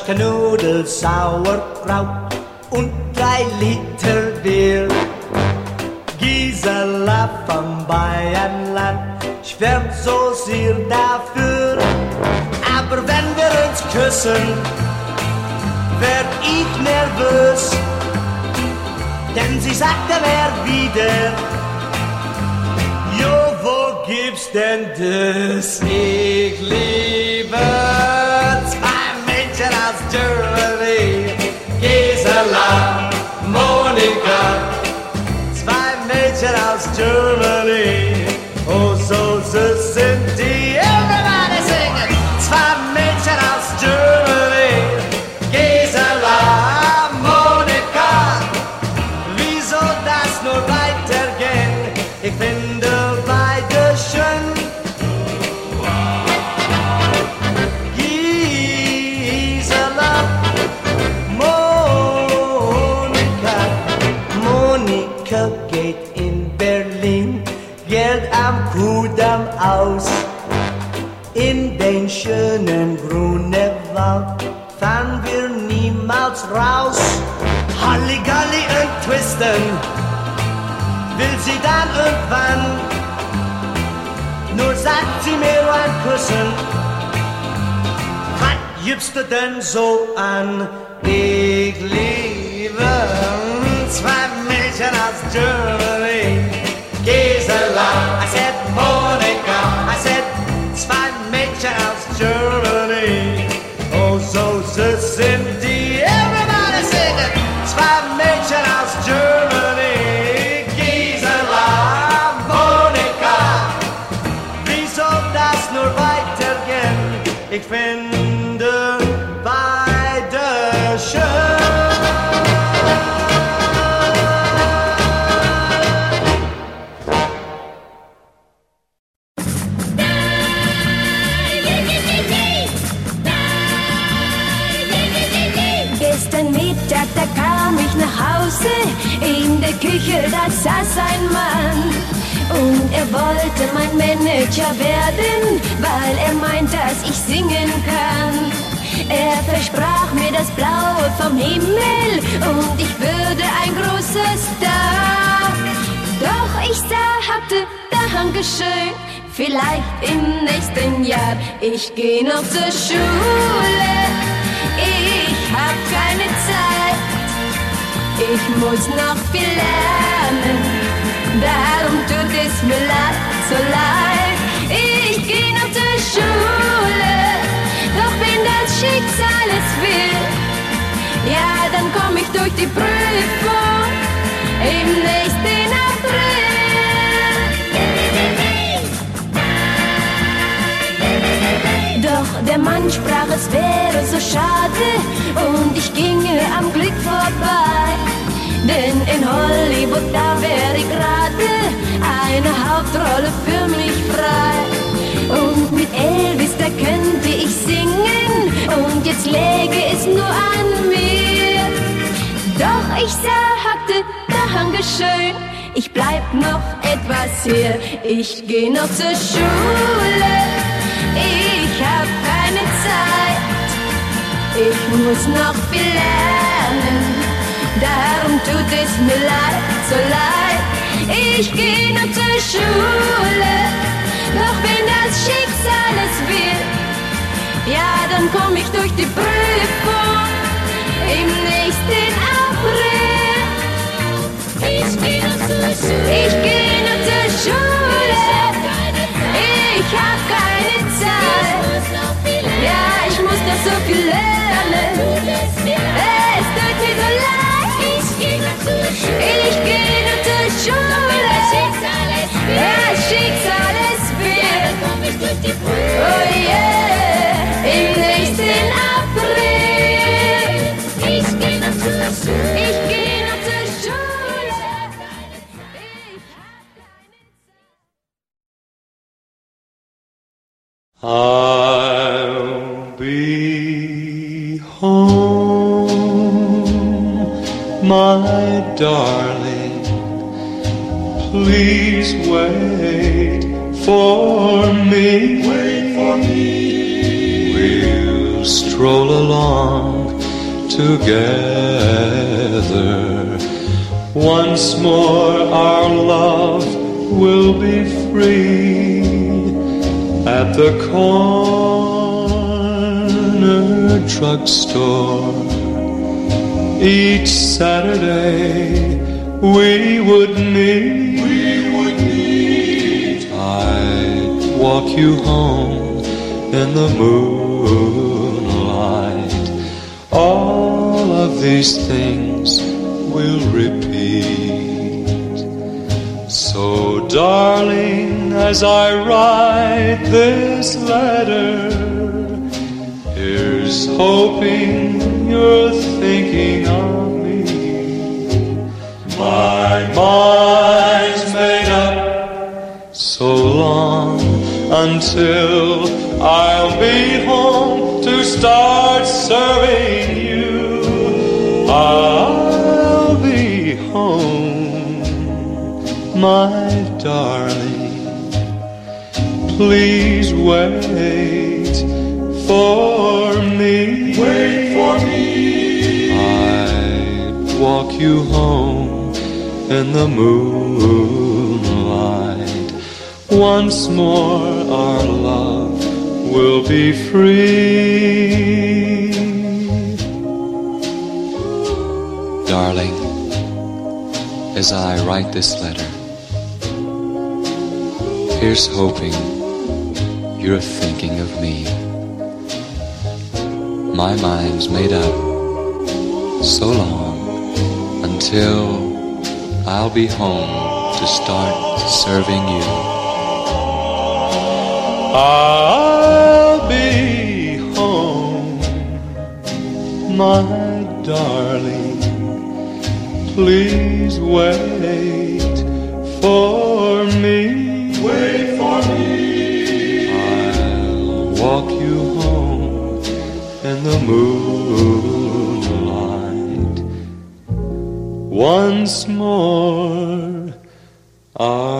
Weißwürste, Nudeln, Sauerkraut und drei Liter Bier. Gisela vom Bayernland schwärmt so sehr dafür. Aber wenn wir uns küssen, werd ich nervös. Denn sie sagte mir wieder, Jo, wo gibt's denn das? Ich liebe Germany, Gisela, Monika. Zwei Mädchen aus Germany, schönen Grunewald fahren wir niemals raus. Halligalli und Twisten will sie dann irgendwann. Nur sagt sie mir ein Küssen. Was gibst du denn so an? Ich liebe zwei Mädchen aus Germany. Gisela, I said Monika, süß vielleicht im nächsten Jahr. Ich geh noch zur Schule, ich hab keine Zeit. Ich muss noch viel lernen, darum tut es mir leid, so leid. Ich geh noch zur Schule, doch wenn das Schicksal es will, ja, dann komm ich durch die Prüfung im der Mann sprach, es wäre so schade und ich ginge am Glück vorbei. Denn in Hollywood, da wäre gerade eine Hauptrolle für mich frei. Und mit Elvis, da könnte ich singen und jetzt läge es nur an mir. Doch ich sagte, Dankeschön, ich bleib noch etwas hier. Ich geh noch zur Schule, Ich muss noch viel lernen, darum tut es mir leid, so leid. Ich geh noch zur Schule, doch wenn das Schicksal es will, ja, dann komm ich durch die Prüfung im nächsten April. Ich geh noch zur Schule. Ich geh noch zur Schule. Darling. Please wait for me. Wait for me. We'll stroll along together. Once more, our love will be free at the corner drugstore. Each Saturday we would meet. We would meet. I'd walk you home in the moonlight. All of these things will repeat. So, darling, as I write this letter, here's hoping you're thinking of me. My mind's made up so long until I'll be home to start serving you. I'll be home, my darling. Please wait for me. Wait for me. I'd walk you home in the moonlight. Once more, our love will be free. Darling, as I write this letter, here's hoping you're thinking of me. My mind's made up so long until I'll be home to start serving you. I'll be home, my darling. Please wait for me. Wait for me. I'll walk you in the moonlight. Once more, our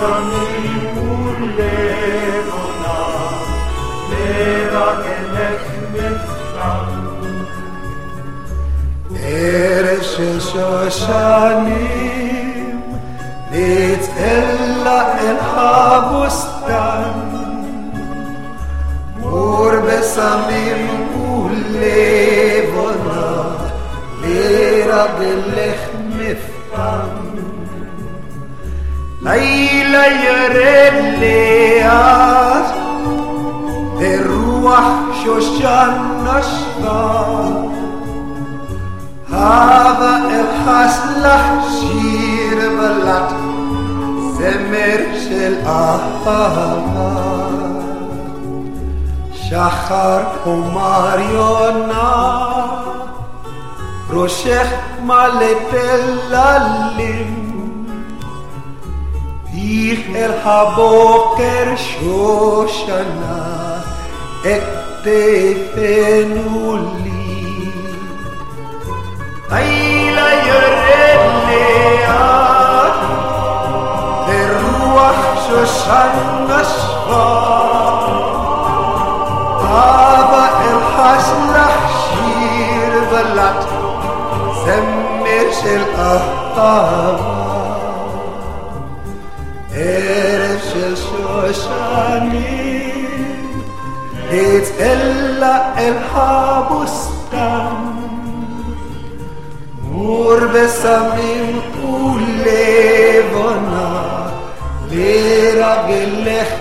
sanimul levona, leva elek meftan. Eres shoshanim, nitella el habustan, mur besamim ulevona, lera belech. לילה ירד לאט, ורוח שושן נשבה. הבה אלחס לך שיר בלט, זמר של אהבה. שחר אומר יונה, ראשך מלא פללים, ich er haboker shoshana ektefenu li ayla yored le'at beruach shoshana shva Ava el haslach shir velat zemmer shel ahava shining It's Ella El Habustan. Urbe Samim Ulevona Lera Gelech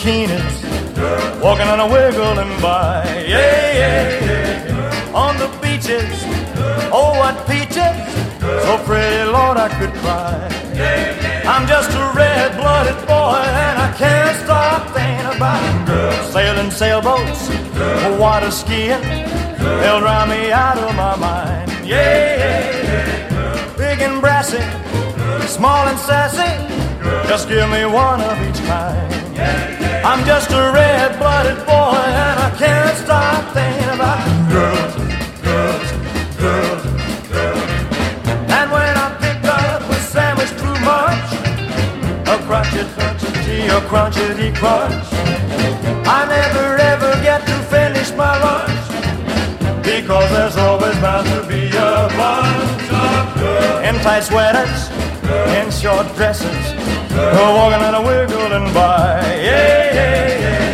bikinis, walking on a wiggling by. Yeah, yeah, yeah. On the beaches, oh, what peaches. So pretty, Lord, I could cry. I'm just a red blooded boy, and I can't stop thinking about girls sailing sailboats, water skiing. They'll drown me out of my mind. Yeah, yeah, yeah. Big and brassy, small and sassy. Just give me one of each kind. I'm just a red-blooded boy, and I can't stop thinking about girls, girls, girls, girls. And when I pick up a sandwich too much, a crunchy, crunchy, a crunchity crunch, I never ever get to finish my lunch. Because there's always bound to be a bunch of girls. In tight sweaters, in short dresses, walking and a wiggling by. Yeah, yeah, yeah.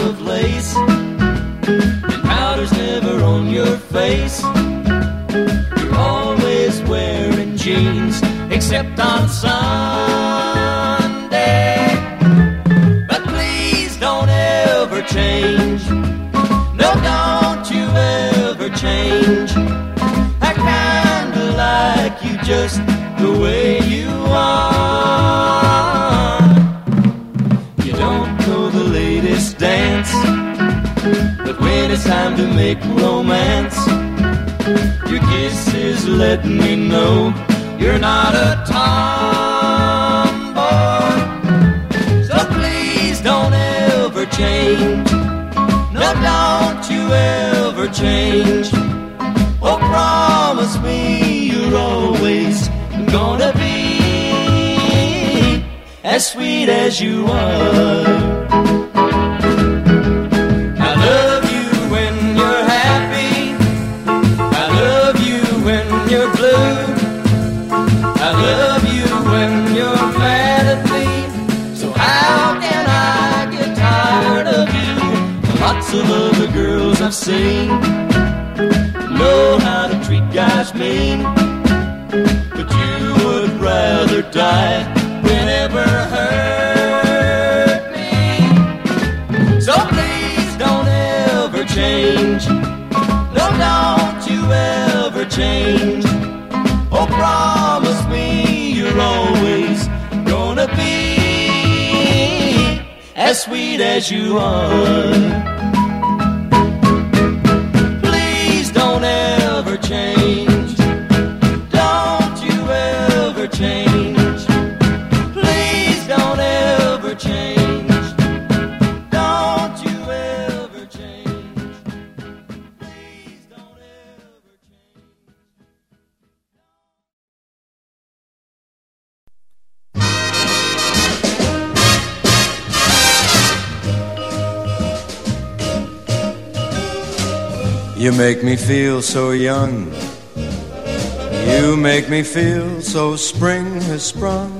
Of lace, and powder's never on your face. You're always wearing jeans, except on Sunday. But please don't ever change. No, don't you ever change. I kinda like you just the way when it's time to make romance, your kisses let me know you're not a tomboy. So please don't ever change. No, don't you ever change. Oh, promise me you're always gonna be as sweet as you are. Of other girls I've seen know how to treat guys mean, but you would rather die than ever hurt me. So please don't ever change. No, don't you ever change. Oh, promise me you're always gonna be as sweet as you are. Make me feel so young. You make me feel so spring has sprung.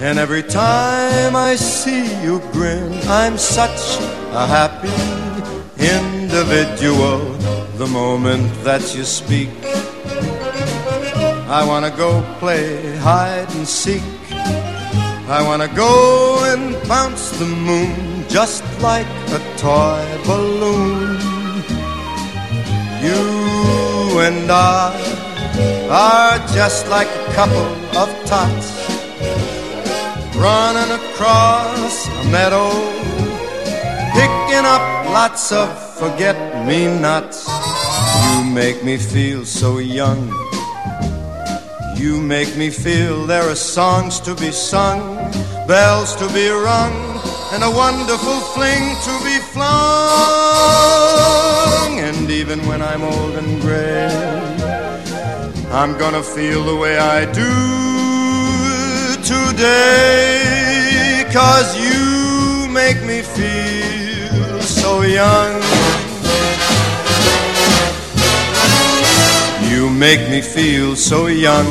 And every time I see you grin, I'm such a happy individual. The moment that you speak, I wanna go play hide and seek. I wanna go and bounce the moon just like a toy balloon. You and I are just like a couple of tots running across a meadow, picking up lots of forget me nots. You make me feel so young. You make me feel there are songs to be sung, bells to be rung, and a wonderful fling to be flung. And even when I'm old and gray, I'm gonna feel the way I do today. Cause you make me feel so young. You make me feel so young.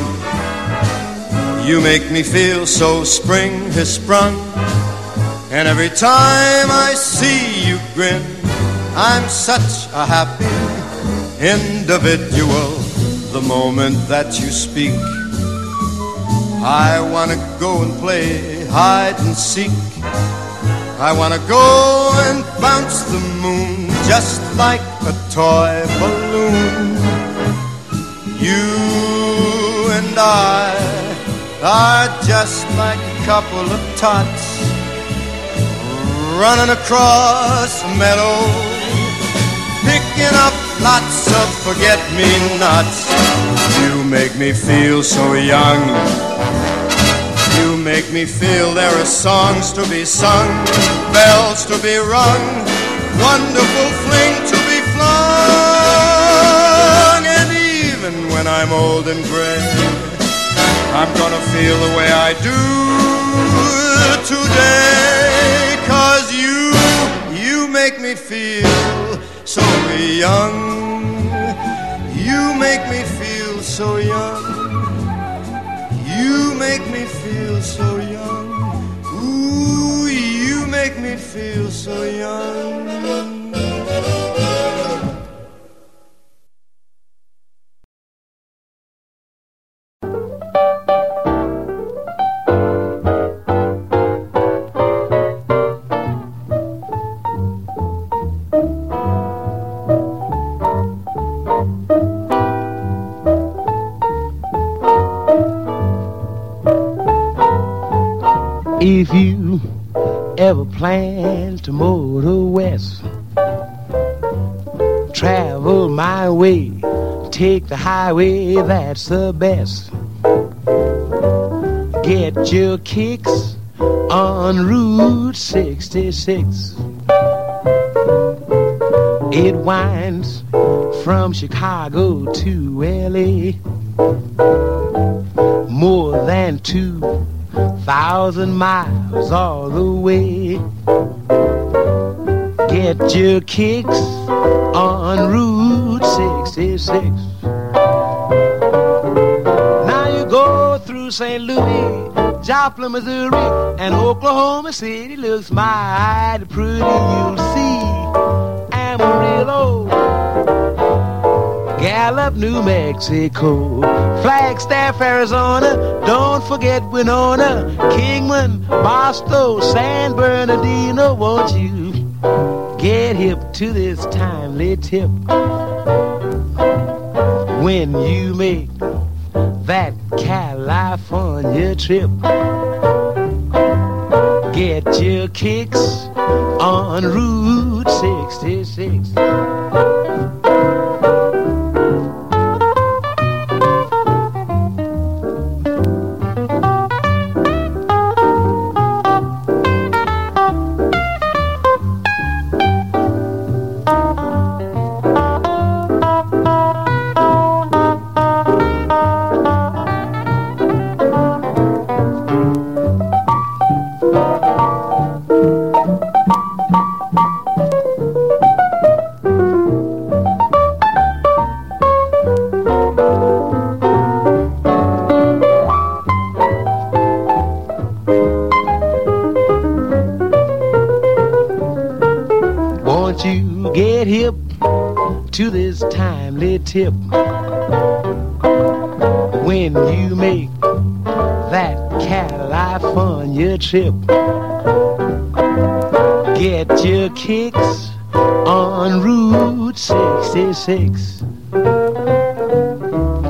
You make me feel so spring has sprung. And every time I see you grin, I'm such a happy individual. The moment that you speak, I wanna go and play hide and seek. I wanna go and bounce the moon just like a toy balloon. You and I are just like a couple of tots running across a meadow, picking up lots of forget me nots. You make me feel so young. You make me feel there are songs to be sung, bells to be rung, wonderful fling to be flung. And even when I'm old and gray, I'm gonna feel the way I do today. You make take the highway, that's the best. Get your kicks on Route 66. It winds from Chicago to LA. More than two thousand miles all the way. Get your kicks on Route 66. Now you go through St. Louis, Joplin, Missouri, and Oklahoma City looks mighty pretty. You'll see Amarillo. Gallup, New Mexico, Flagstaff, Arizona. Don't forget Winona, Kingman, Barstow, San Bernardino. Won't you get hip to this timely tip when you make that California trip? Get your kicks on Route 66. Tip when you make that California trip? Get your kicks on Route 66.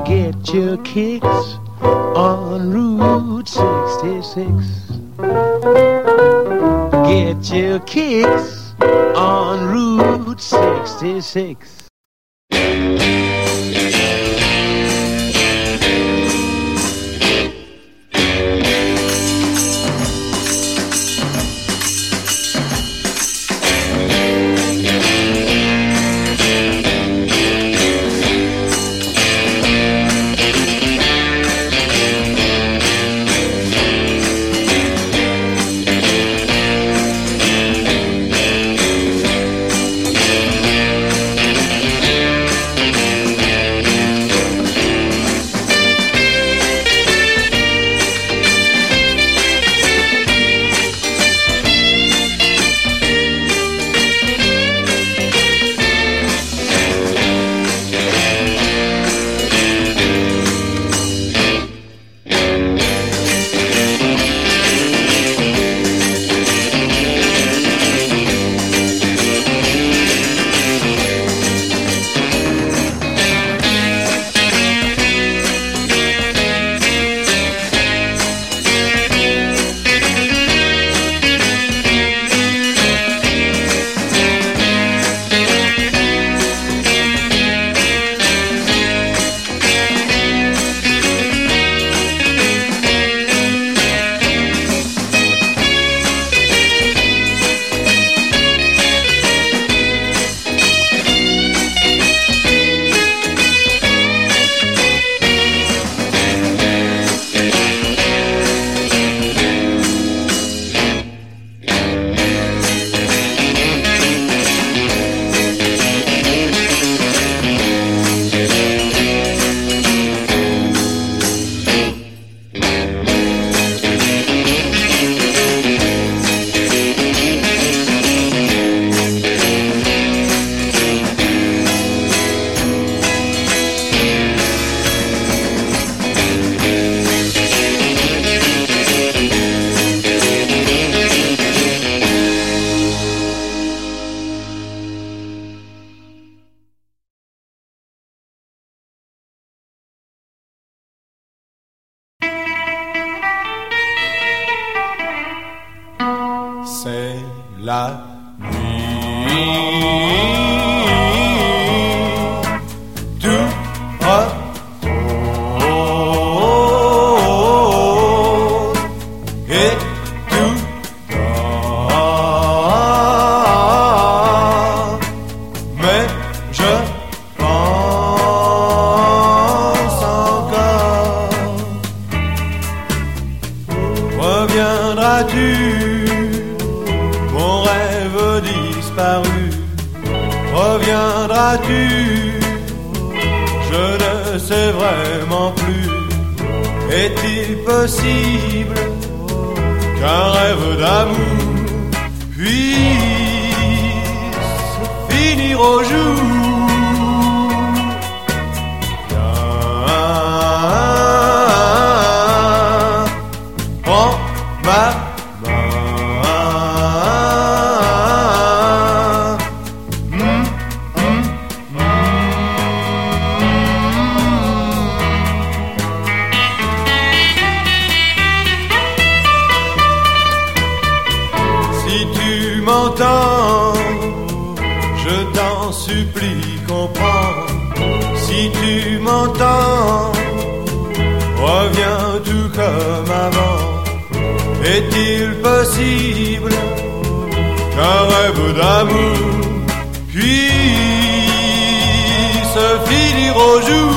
Get your kicks on Route 66. Get your kicks on Route 66. supplie, comprends. Si tu m'entends, reviens tout comme avant. Est-il possible qu'un rêve d'amour puisse finir au jour?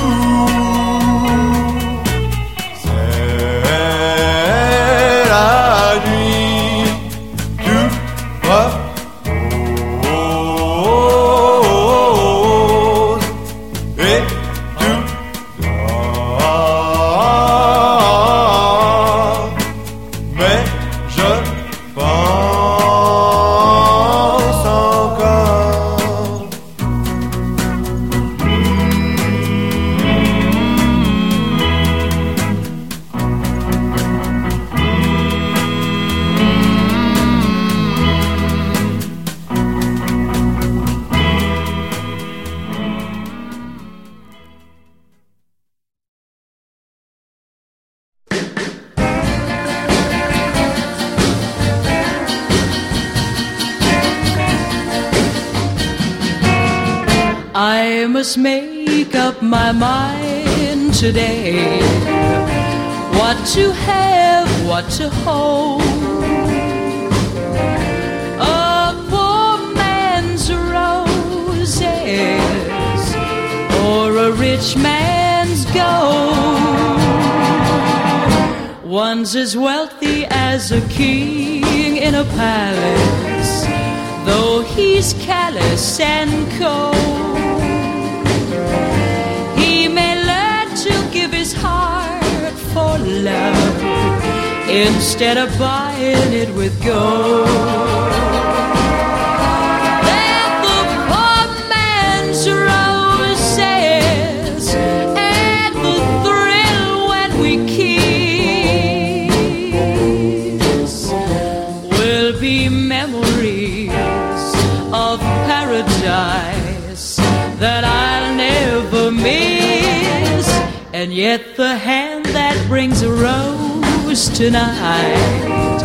the hand that brings a rose tonight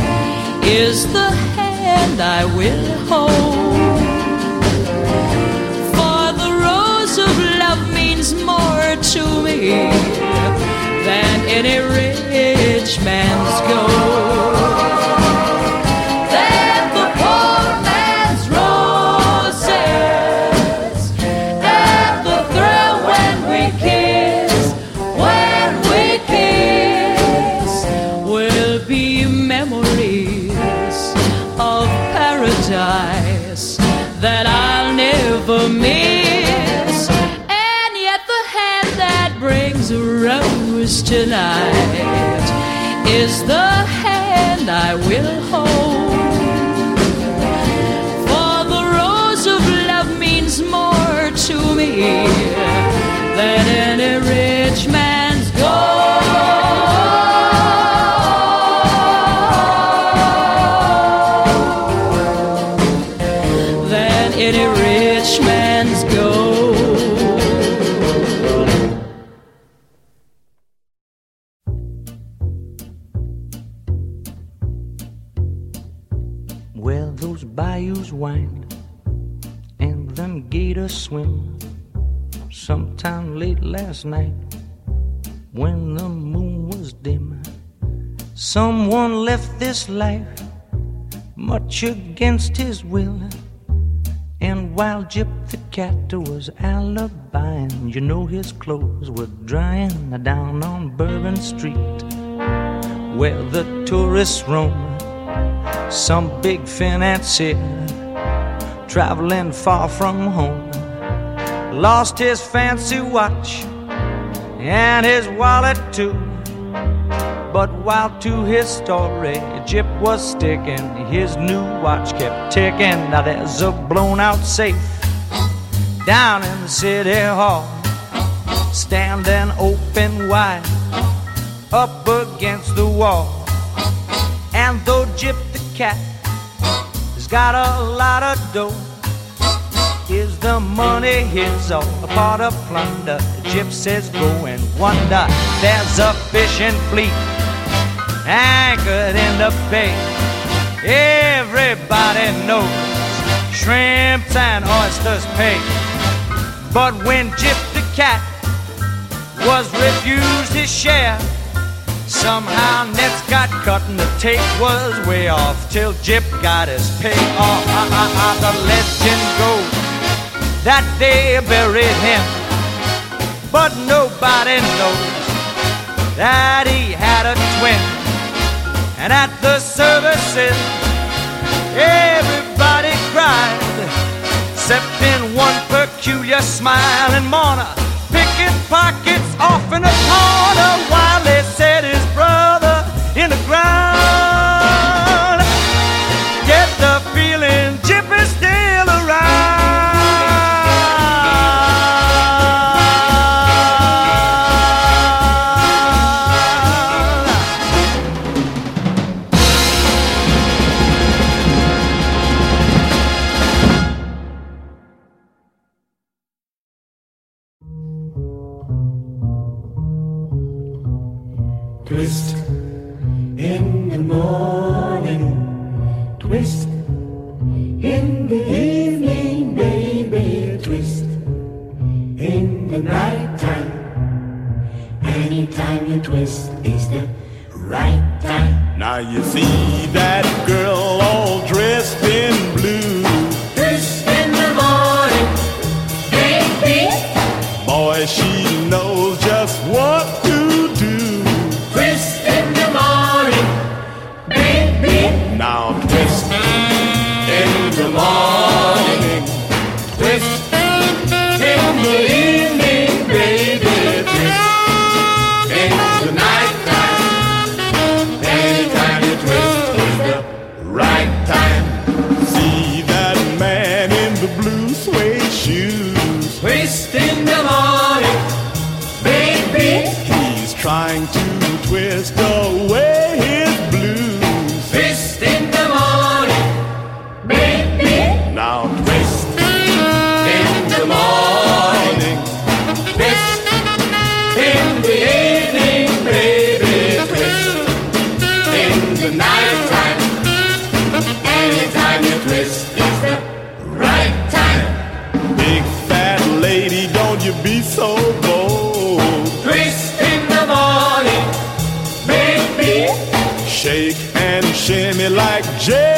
is the hand I will hold. For the rose of love means more to me than any rich man's gold. use tonight is the hand I will hold. For the rose of love means more to me swim. Sometime late last night, when the moon was dim, someone left this life much against his will. And while Jip the cat was alibiing, you know his clothes were drying down on Bourbon Street, where the tourists roam. Some big financier traveling far from home lost his fancy watch and his wallet too. But while to his story Jip was sticking, his new watch kept ticking. Now there's a blown out safe down in the city hall, standing open wide up against the wall. And though Jip the cat has got a lot of dough, is the money or a part of plunder? Says go and wonder. There's a fishing fleet anchored in the bay. Everybody knows shrimps and oysters pay. But when Jip the cat was refused his share, somehow nets got cut and the tape was way off till Jip got his pay off. Ah, ah, ah, the legend goes that they buried him, but nobody knows that he had a twin. And at the services, everybody cried, except in one peculiar smiling mourner, picking pockets off in a corner while they said his trying to twist away like jelly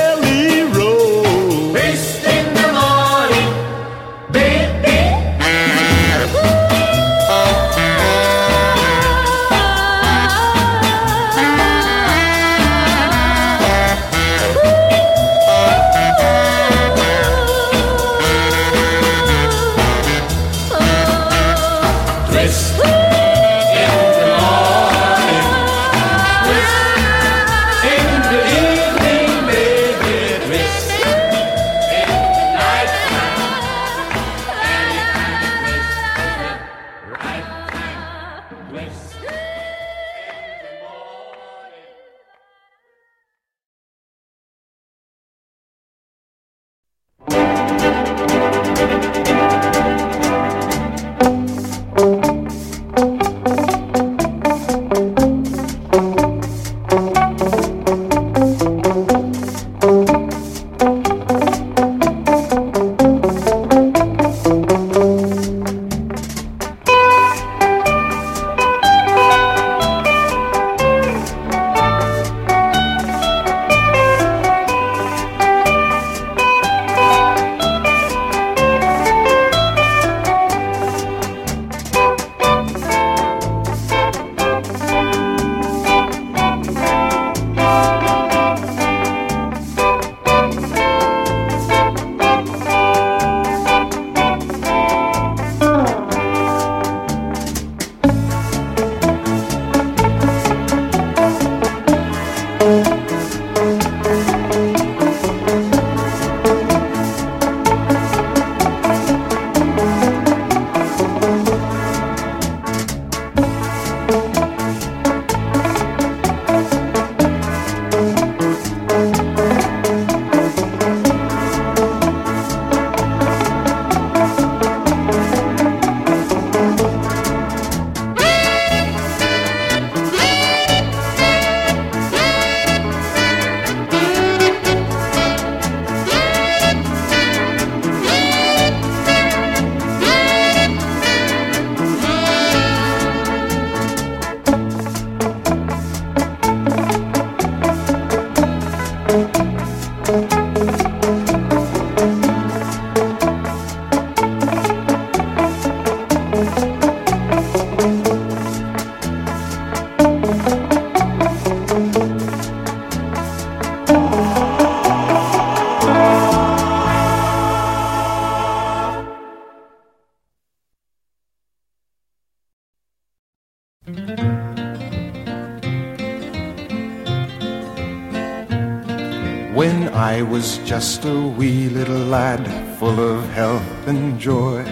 full of health and joy,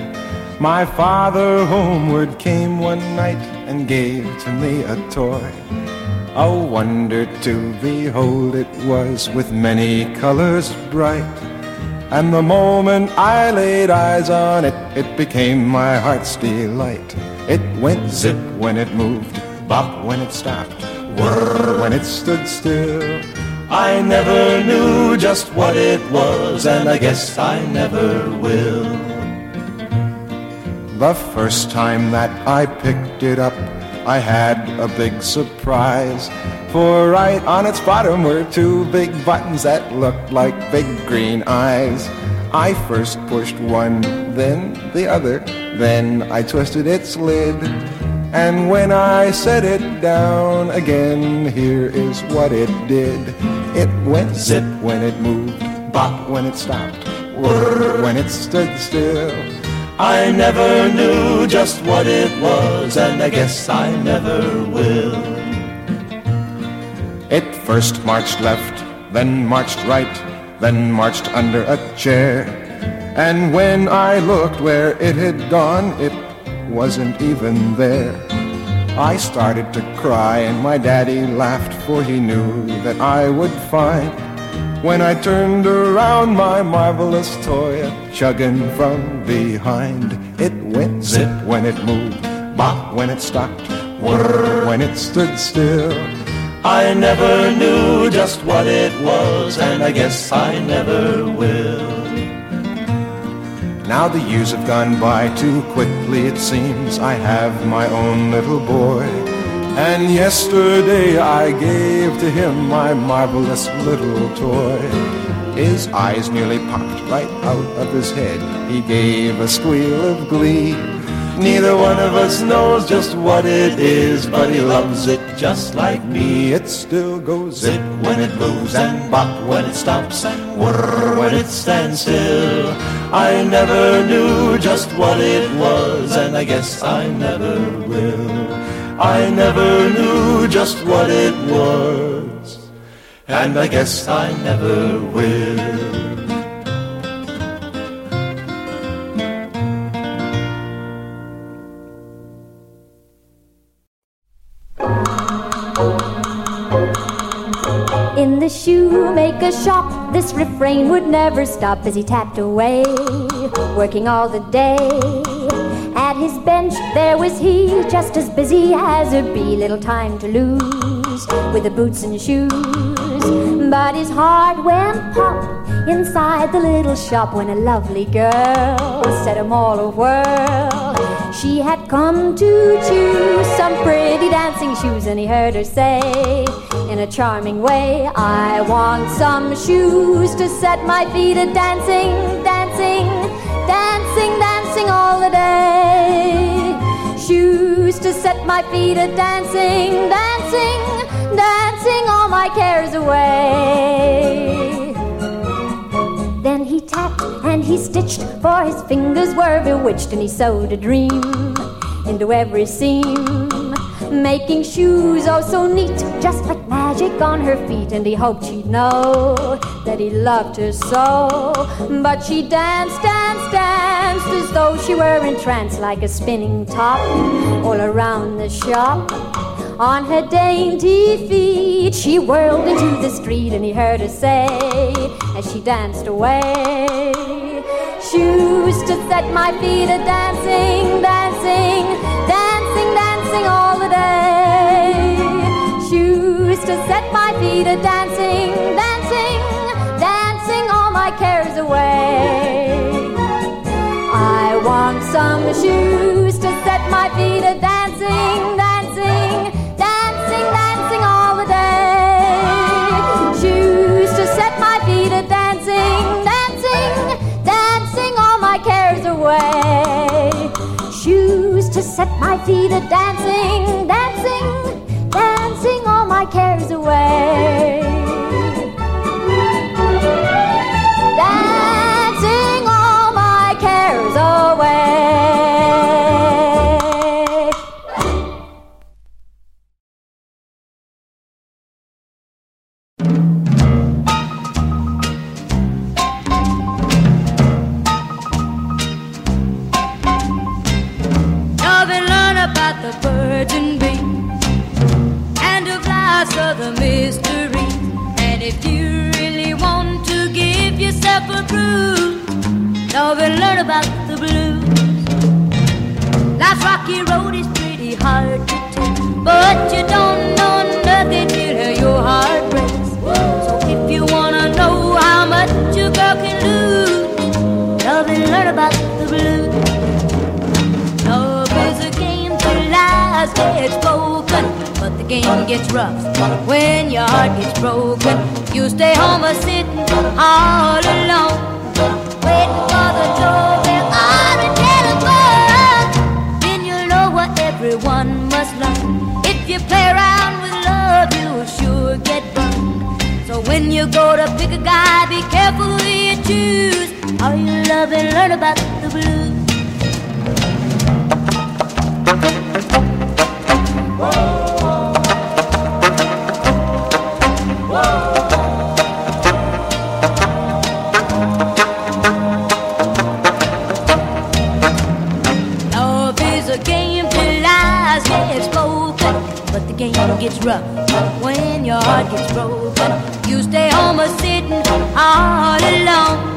my father homeward came one night and gave to me a toy. A wonder to behold it was, with many colors bright. And the moment I laid eyes on it, it became my heart's delight. It went zip when it moved, bop when it stopped, whir when it stood still. I never knew just what it was, and I guess I never will. The first time that I picked it up, I had a big surprise. For right on its bottom were two big buttons that looked like big green eyes. I first pushed one, then the other, then I twisted its lid. And when I set it down again, here is what it did. It went zip when it moved, bop when it stopped, whir when it stood still. I never knew just what it was, and I guess I never will. It first marched left, then marched right, then marched under a chair. And when I looked where it had gone, it wasn't even there. I started to cry and my daddy laughed for he knew that I would find when I turned around my marvelous toy chugging from behind. It went zip when it moved, bop when it stopped, whir when it stood still. I never knew just what it was and I guess I never will. Now the years have gone by too quickly, it seems. I have my own little boy. And yesterday I gave to him my marvelous little toy. His eyes nearly popped right out of his head. He gave a squeal of glee. Neither one of us knows just what it is, but he loves it just like me. It still goes zip when it moves and bop when it stops and whir when it stands still. I never knew just what it was, and I guess I never will. I never knew just what it was, and I guess I never will. Shoemaker's shop, this refrain would never stop as he tapped away, working all the day. At his bench, there was he, just as busy as a bee, little time to lose with the boots and shoes. But his heart went pop inside the little shop when a lovely girl set him all a whirl. She had come to choose some pretty dancing shoes, and he heard her say in a charming way, I want some shoes to set my feet a dancing, dancing, dancing, dancing all the day. Shoes to set my feet a dancing, dancing, he stitched, for his fingers were bewitched, and he sewed a dream into every seam. Making shoes oh so neat, just like magic on her feet, and he hoped she'd know that he loved her so. But she danced, danced, danced as though she were entranced, like a spinning top all around the shop. On her dainty feet, she whirled into the street, and he heard her say as she danced away. Shoes to set my feet a dancing, dancing, dancing, dancing all the day. Shoes to set my feet a dancing, dancing, dancing all my cares away. I want some shoes to set my feet a dancing, dancing, set my feet a dancing, dancing, dancing all my cares away. And learn about the blues. Life's rocky road is pretty hard to take, but you don't know nothing till your heart breaks. So if you wanna know how much a girl can lose, love and learn about the blues. Love is a game till lies get spoken, but the game gets rough when your heart gets broken. You stay home a sitting all alone, you go to pick a guy, be careful who you choose. How you love and learn about the blues. Love is a game till lies get spoken, but the game gets rough when your heart gets broken. You stay home a sitting all alone,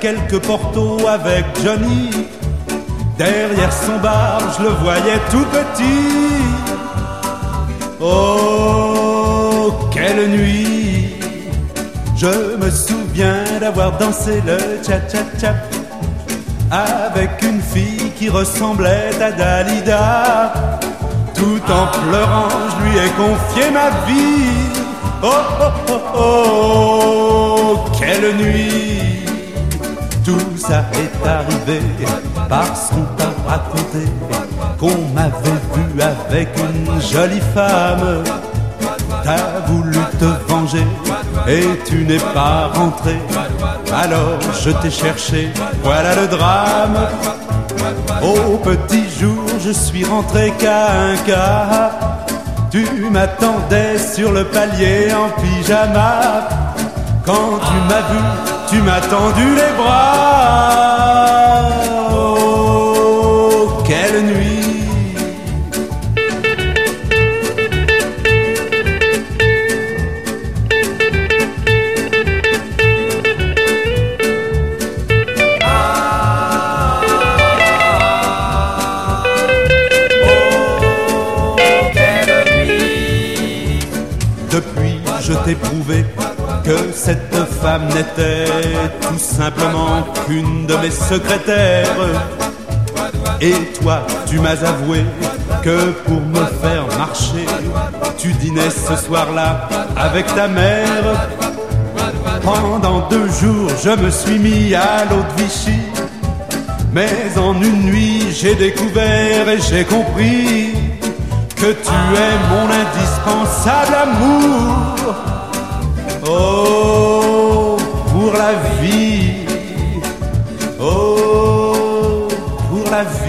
quelques portos avec Johnny. Derrière son bar, je le voyais tout petit. Oh, quelle nuit! Je me souviens d'avoir dansé le cha-cha-cha avec une fille qui ressemblait à Dalida. Tout en pleurant, je lui ai confié ma vie. Oh, oh, oh, oh, quelle nuit! Tout ça est arrivé parce qu'on t'a raconté qu'on m'avait vu avec une jolie femme. T'as voulu te venger et tu n'es pas rentré. Alors je t'ai cherché, voilà le drame. Au petit jour, je suis rentré qu'à un cas. Tu m'attendais sur le palier en pyjama. Quand tu m'as vu, tu m'as tendu les bras. Que cette femme n'était tout simplement qu'une de mes secrétaires. Et toi, tu m'as avoué que pour me faire marcher, tu dînais ce soir-là avec ta mère. Pendant deux jours, je me suis mis à l'eau de Vichy. Mais en une nuit, j'ai découvert et j'ai compris que tu es mon indispensable amour. Oh, pour la vie. Oh, pour la vie.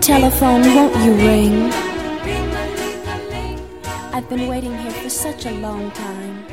Telephone, won't you ring? I've been waiting here for such a long time.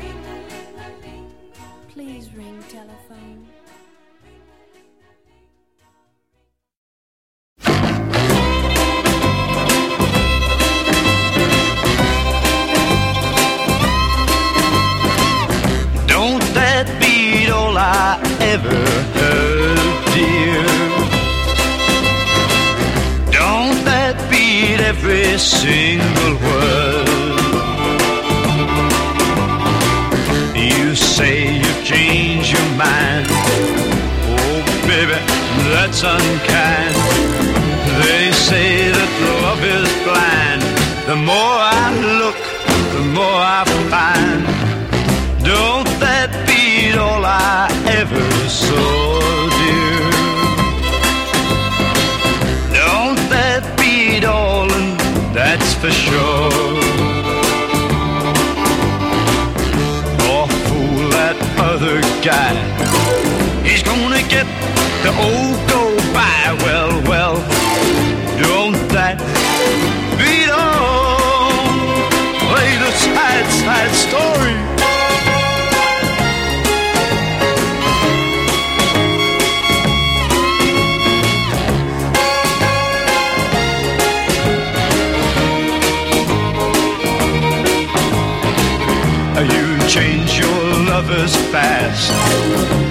fast,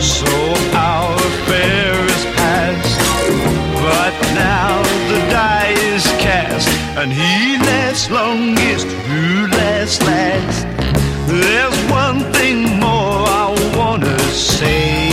so our affair is past. But now the die is cast, and he lasts longest, who lasts last. There's one thing more I wanna say.